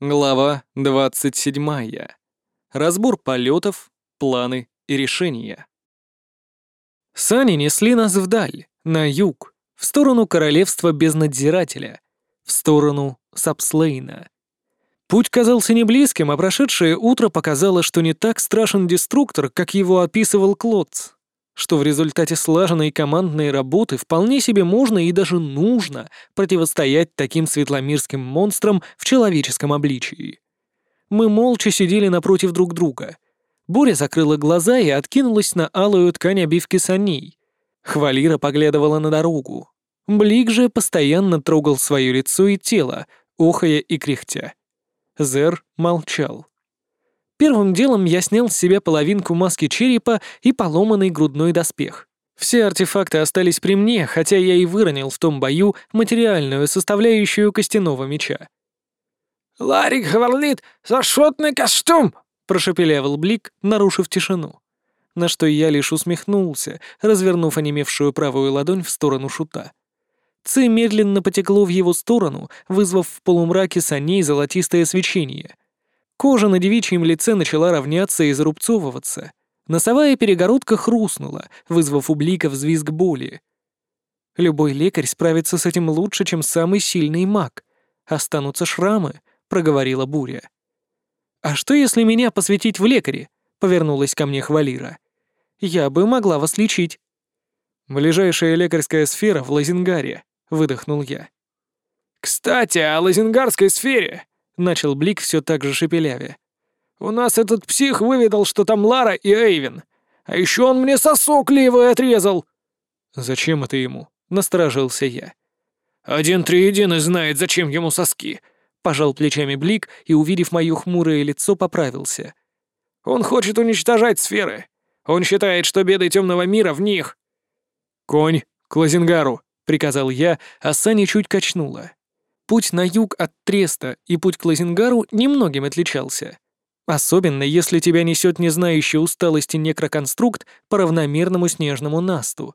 Глава 27. Разбор полетов, планы и решения. Сани несли нас вдаль, на юг, в сторону королевства без надзирателя, в сторону Сапслейна. Путь казался неблизким, а прошедшее утро показало, что не так страшен деструктор, как его описывал Клодц что в результате слаженной командной работы вполне себе можно и даже нужно противостоять таким светломирским монстрам в человеческом обличии. Мы молча сидели напротив друг друга. Буря закрыла глаза и откинулась на алую ткань обивки саней. Хвалира поглядывала на дорогу. Блик же постоянно трогал свое лицо и тело, охая и кряхтя. Зер молчал. Первым делом я снял с себя половинку маски черепа и поломанный грудной доспех. Все артефакты остались при мне, хотя я и выронил в том бою материальную составляющую костяного меча. «Ларик говорит, зашотный костюм!» — прошепелявил Блик, нарушив тишину. На что я лишь усмехнулся, развернув онемевшую правую ладонь в сторону шута. Ци медленно потекло в его сторону, вызвав в полумраке саней золотистое свечение — Кожа на девичьем лице начала равняться и зарубцовываться. Носовая перегородка хрустнула, вызвав у Блика взвизг боли. «Любой лекарь справится с этим лучше, чем самый сильный маг. Останутся шрамы», — проговорила Буря. «А что, если меня посвятить в лекаре?» — повернулась ко мне Хвалира. «Я бы могла вас лечить». «Ближайшая лекарская сфера в Лазингаре», — выдохнул я. «Кстати, о лазингарской сфере», — начал Блик все так же шепелявя. «У нас этот псих выведал, что там Лара и Эйвен. А еще он мне сосок левый отрезал!» «Зачем это ему?» — насторожился я. «Один триединый знает, зачем ему соски!» — пожал плечами Блик и, увидев мое хмурое лицо, поправился. «Он хочет уничтожать сферы. Он считает, что беды темного мира в них». «Конь, к Лазингару!» — приказал я, а Сани чуть качнула. Путь на юг от Треста и путь к Лазингару немногим отличался. Особенно, если тебя несет не знающий усталости некроконструкт по равномерному снежному насту.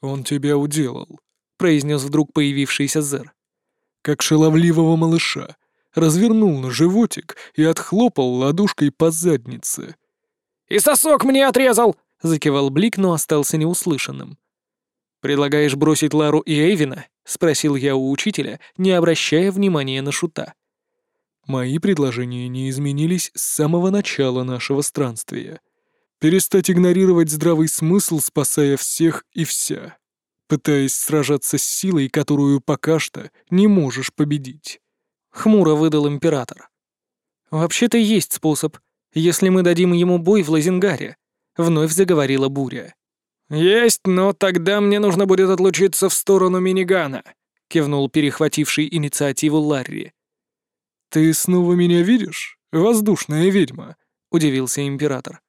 «Он тебя уделал», — произнес вдруг появившийся Зер. «Как шаловливого малыша. Развернул на животик и отхлопал ладушкой по заднице». «И сосок мне отрезал!» — закивал Блик, но остался неуслышанным. «Предлагаешь бросить Лару и Эйвина?» — спросил я у учителя, не обращая внимания на шута. «Мои предложения не изменились с самого начала нашего странствия. Перестать игнорировать здравый смысл, спасая всех и вся, пытаясь сражаться с силой, которую пока что не можешь победить». Хмуро выдал император. «Вообще-то есть способ, если мы дадим ему бой в Лазингаре», — вновь заговорила Буря. «Есть, но тогда мне нужно будет отлучиться в сторону минигана», — кивнул перехвативший инициативу Ларри. «Ты снова меня видишь, воздушная ведьма?» — удивился император.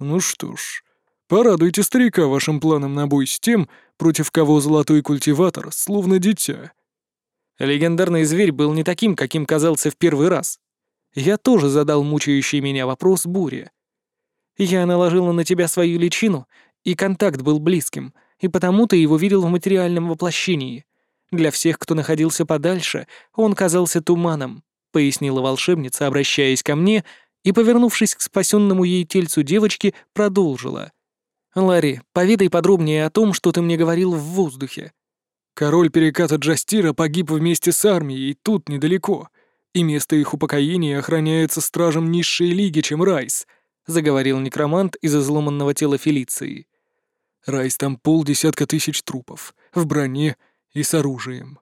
«Ну что ж, порадуйте старика вашим планом на бой с тем, против кого золотой культиватор, словно дитя». Легендарный зверь был не таким, каким казался в первый раз. Я тоже задал мучающий меня вопрос Буре. Я наложила на тебя свою личину и контакт был близким, и потому ты его видел в материальном воплощении. Для всех, кто находился подальше, он казался туманом, пояснила волшебница, обращаясь ко мне, и, повернувшись к спасенному ей тельцу девочки, продолжила. «Ларри, поведай подробнее о том, что ты мне говорил в воздухе». «Король переката Джастира погиб вместе с армией тут, недалеко, и место их упокоения охраняется стражем низшей лиги, чем Райс», — заговорил некромант из изломанного тела Фелиции. Райс там полдесятка тысяч трупов, в броне и с оружием.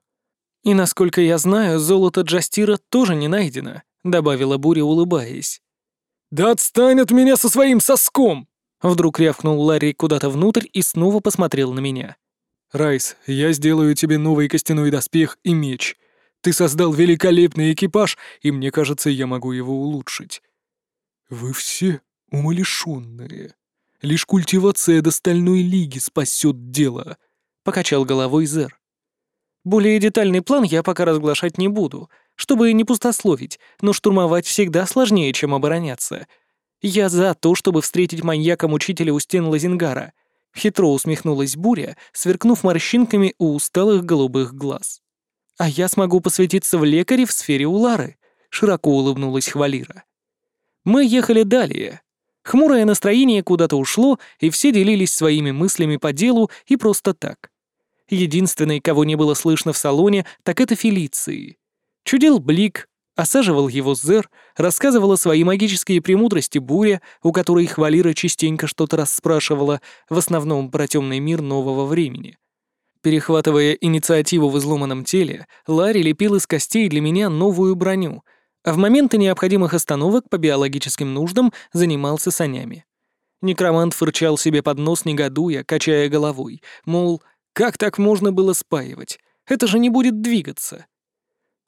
«И насколько я знаю, золото Джастира тоже не найдено», — добавила Буря, улыбаясь. «Да отстань от меня со своим соском!» Вдруг рявкнул Ларри куда-то внутрь и снова посмотрел на меня. «Райс, я сделаю тебе новый костяной доспех и меч. Ты создал великолепный экипаж, и мне кажется, я могу его улучшить». «Вы все умалишенные», Лишь культивация до стальной лиги спасет дело», — покачал головой Зер. «Более детальный план я пока разглашать не буду, чтобы не пустословить, но штурмовать всегда сложнее, чем обороняться. Я за то, чтобы встретить маньяка-мучителя у стен Лазингара», — хитро усмехнулась Буря, сверкнув морщинками у усталых голубых глаз. «А я смогу посвятиться в лекаре в сфере Улары, широко улыбнулась Хвалира. Мы ехали далее. Хмурое настроение куда-то ушло, и все делились своими мыслями по делу и просто так. Единственной, кого не было слышно в салоне, так это Фелиции. Чудил Блик, осаживал его Зер, рассказывала свои магические премудрости Буря, у которой Хвалира частенько что-то расспрашивала, в основном про темный мир нового времени. Перехватывая инициативу в изломанном теле, Ларри лепил из костей для меня новую броню, в моменты необходимых остановок по биологическим нуждам занимался санями. Некромант фырчал себе под нос, негодуя, качая головой, мол, как так можно было спаивать? Это же не будет двигаться.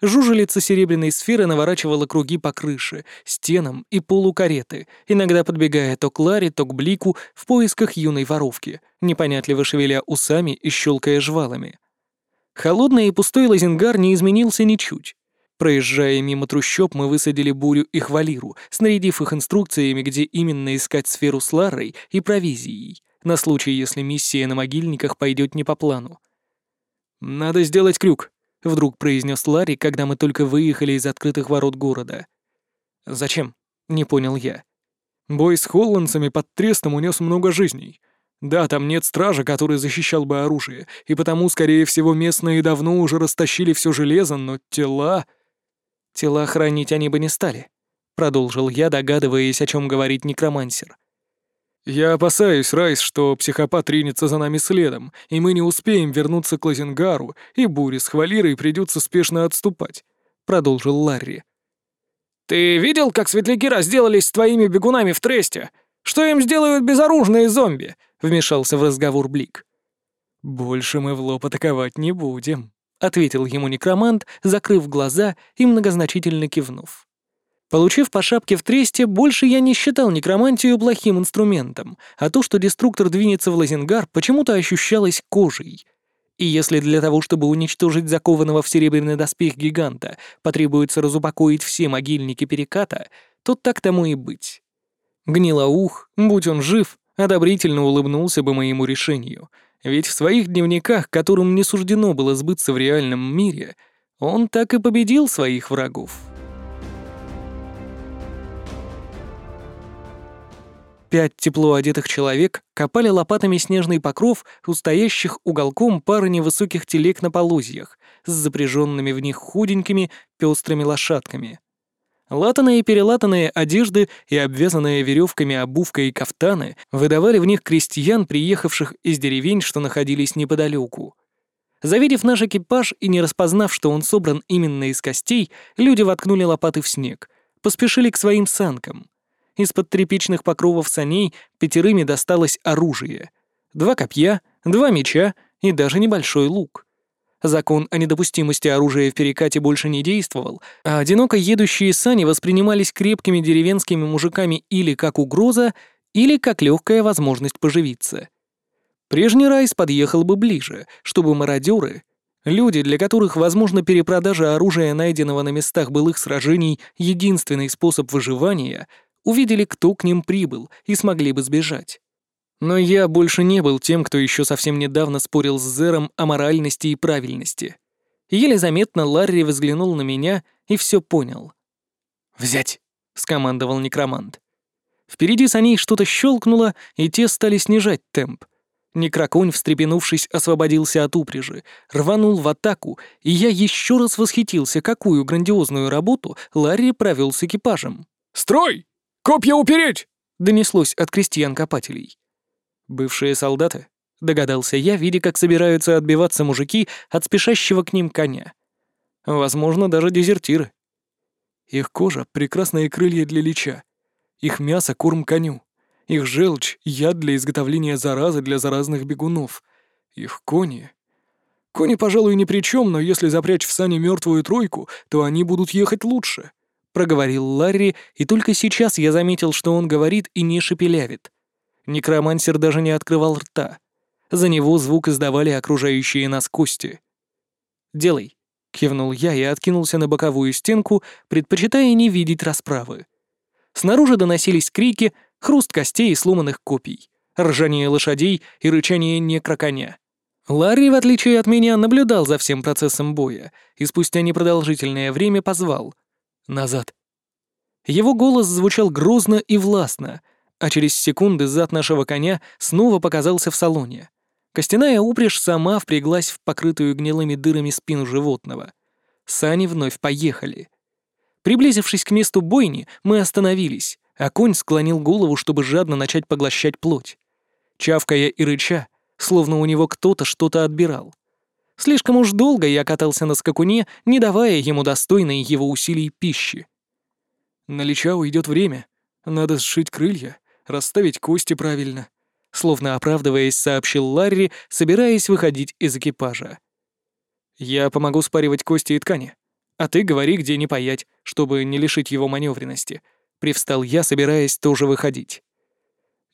Жужелица серебряной сферы наворачивала круги по крыше, стенам и полу кареты, иногда подбегая то к Ларе, то к Блику в поисках юной воровки, непонятливо шевеля усами и щелкая жвалами. Холодный и пустой лазингар не изменился ничуть. Проезжая мимо трущоб, мы высадили Бурю и Хвалиру, снарядив их инструкциями, где именно искать сферу с Ларой и провизией, на случай, если миссия на могильниках пойдет не по плану. «Надо сделать крюк», — вдруг произнес Ларри, когда мы только выехали из открытых ворот города. «Зачем?» — не понял я. «Бой с холландцами под трестом унес много жизней. Да, там нет стража, который защищал бы оружие, и потому, скорее всего, местные давно уже растащили все железо, но тела...» «Тела хранить они бы не стали», — продолжил я, догадываясь, о чем говорит некромансер. «Я опасаюсь, Райс, что психопат ринется за нами следом, и мы не успеем вернуться к Лазингару, и буре с Хвалирой придется спешно отступать», — продолжил Ларри. «Ты видел, как светляки разделались с твоими бегунами в Тресте? Что им сделают безоружные зомби?» — вмешался в разговор Блик. «Больше мы в лоб атаковать не будем», — ответил ему некромант, закрыв глаза и многозначительно кивнув. Получив по шапке в тресте, больше я не считал некромантию плохим инструментом, а то, что деструктор двинется в лазингар, почему-то ощущалось кожей. И если для того, чтобы уничтожить закованного в серебряный доспех гиганта, потребуется разупокоить все могильники переката, то так тому и быть. Гнилоух, будь он жив, одобрительно улыбнулся бы моему решению, ведь в своих дневниках, которым не суждено было сбыться в реальном мире, он так и победил своих врагов. Пять тепло одетых человек копали лопатами снежный покров у стоящих уголком пары невысоких телег на полозьях с запряженными в них худенькими пестрыми лошадками. Латанные и перелатанные одежды и обвязанные веревками обувка и кафтаны выдавали в них крестьян, приехавших из деревень, что находились неподалеку. Завидев наш экипаж и не распознав, что он собран именно из костей, люди воткнули лопаты в снег, поспешили к своим санкам — из-под тряпичных покровов саней пятерыми досталось оружие. Два копья, два меча и даже небольшой лук. Закон о недопустимости оружия в перекате больше не действовал, а одиноко едущие сани воспринимались крепкими деревенскими мужиками или как угроза, или как легкая возможность поживиться. Прежний Райс подъехал бы ближе, чтобы мародеры, люди, для которых, возможно, перепродажа оружия, найденного на местах былых сражений, единственный способ выживания — увидели, кто к ним прибыл, и смогли бы сбежать. Но я больше не был тем, кто еще совсем недавно спорил с Зером о моральности и правильности. Еле заметно Ларри взглянул на меня и все понял. «Взять!» — скомандовал некромант. Впереди саней что-то щелкнуло, и те стали снижать темп. Некроконь, встрепенувшись, освободился от упряжи, рванул в атаку, и я еще раз восхитился, какую грандиозную работу Ларри провел с экипажем. «Строй!» «Копья упереть!» — донеслось от крестьян-копателей. «Бывшие солдаты?» — догадался я, видя, как собираются отбиваться мужики от спешащего к ним коня. Возможно, даже дезертиры. Их кожа — прекрасные крылья для лича. Их мясо — корм коню. Их желчь — яд для изготовления заразы для заразных бегунов. Их кони... Кони, пожалуй, ни при чем, но если запрячь в сани мертвую тройку, то они будут ехать лучше. — проговорил Ларри, и только сейчас я заметил, что он говорит и не шепелявит. Некромансер даже не открывал рта. За него звук издавали окружающие нас кости. «Делай», — кивнул я и откинулся на боковую стенку, предпочитая не видеть расправы. Снаружи доносились крики, хруст костей и сломанных копий, ржание лошадей и рычание некроконя. Ларри, в отличие от меня, наблюдал за всем процессом боя и спустя непродолжительное время позвал — Назад. Его голос звучал грозно и властно, а через секунды зад нашего коня снова показался в салоне. Костяная упряжь сама впряглась в покрытую гнилыми дырами спину животного. Сани вновь поехали. Приблизившись к месту бойни, мы остановились, а конь склонил голову, чтобы жадно начать поглощать плоть. Чавкая и рыча, словно у него кто-то что-то отбирал. Слишком уж долго я катался на скакуне, не давая ему достойной его усилий пищи. На Личау идет время. Надо сшить крылья, расставить кости правильно. Словно оправдываясь, сообщил Ларри, собираясь выходить из экипажа. «Я помогу спаривать кости и ткани. А ты говори, где не паять, чтобы не лишить его маневренности». Привстал я, собираясь тоже выходить.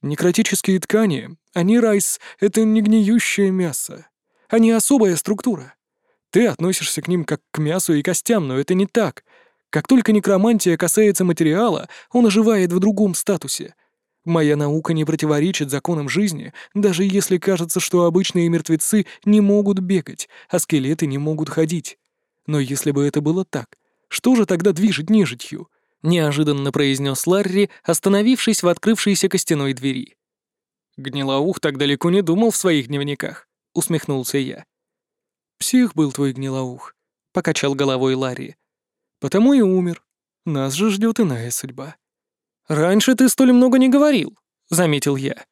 Некротические ткани, они, Райс, это не гниющее мясо. Они особая структура. Ты относишься к ним как к мясу и костям, но это не так. Как только некромантия касается материала, он оживает в другом статусе. Моя наука не противоречит законам жизни, даже если кажется, что обычные мертвецы не могут бегать, а скелеты не могут ходить. Но если бы это было так, что же тогда движет нежитью? Неожиданно произнес Ларри, остановившись в открывшейся костяной двери. «Гнилоух так далеко не думал в своих дневниках», — усмехнулся я. «Псих был твой гнилоух», — покачал головой Ларри. «Потому и умер. Нас же ждет иная судьба». «Раньше ты столь много не говорил», — заметил я.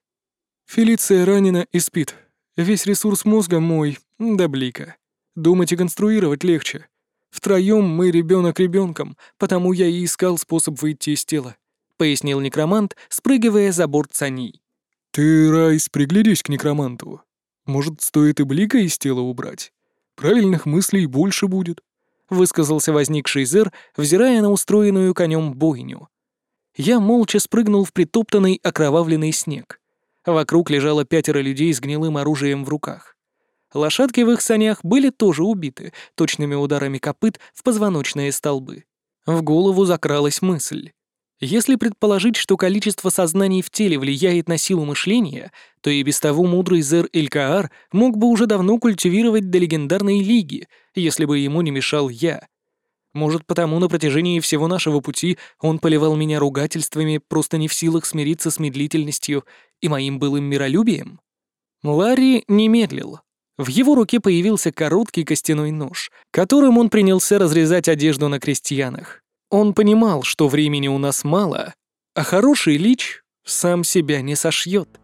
«Фелиция ранена и спит. Весь ресурс мозга мой, до блика. Думать и конструировать легче. Втроем мы ребенок ребенком, потому я и искал способ выйти из тела», — пояснил некромант, спрыгивая за борт саней. «Ты, Райс, приглядись к некроманту. Может, стоит и блика из тела убрать? Правильных мыслей больше будет», — высказался возникший Зер, взирая на устроенную конем бойню. Я молча спрыгнул в притоптанный окровавленный снег. Вокруг лежало пятеро людей с гнилым оружием в руках. Лошадки в их санях были тоже убиты точными ударами копыт в позвоночные столбы. В голову закралась мысль. Если предположить, что количество сознаний в теле влияет на силу мышления, то и без того мудрый Зер Элькаар мог бы уже давно культивировать до легендарной лиги, если бы ему не мешал я. Может, потому на протяжении всего нашего пути он поливал меня ругательствами, просто не в силах смириться с медлительностью и моим былым миролюбием? Ларри не медлил. В его руке появился короткий костяной нож, которым он принялся разрезать одежду на крестьянах. Он понимал, что времени у нас мало, а хороший лич сам себя не сошьет.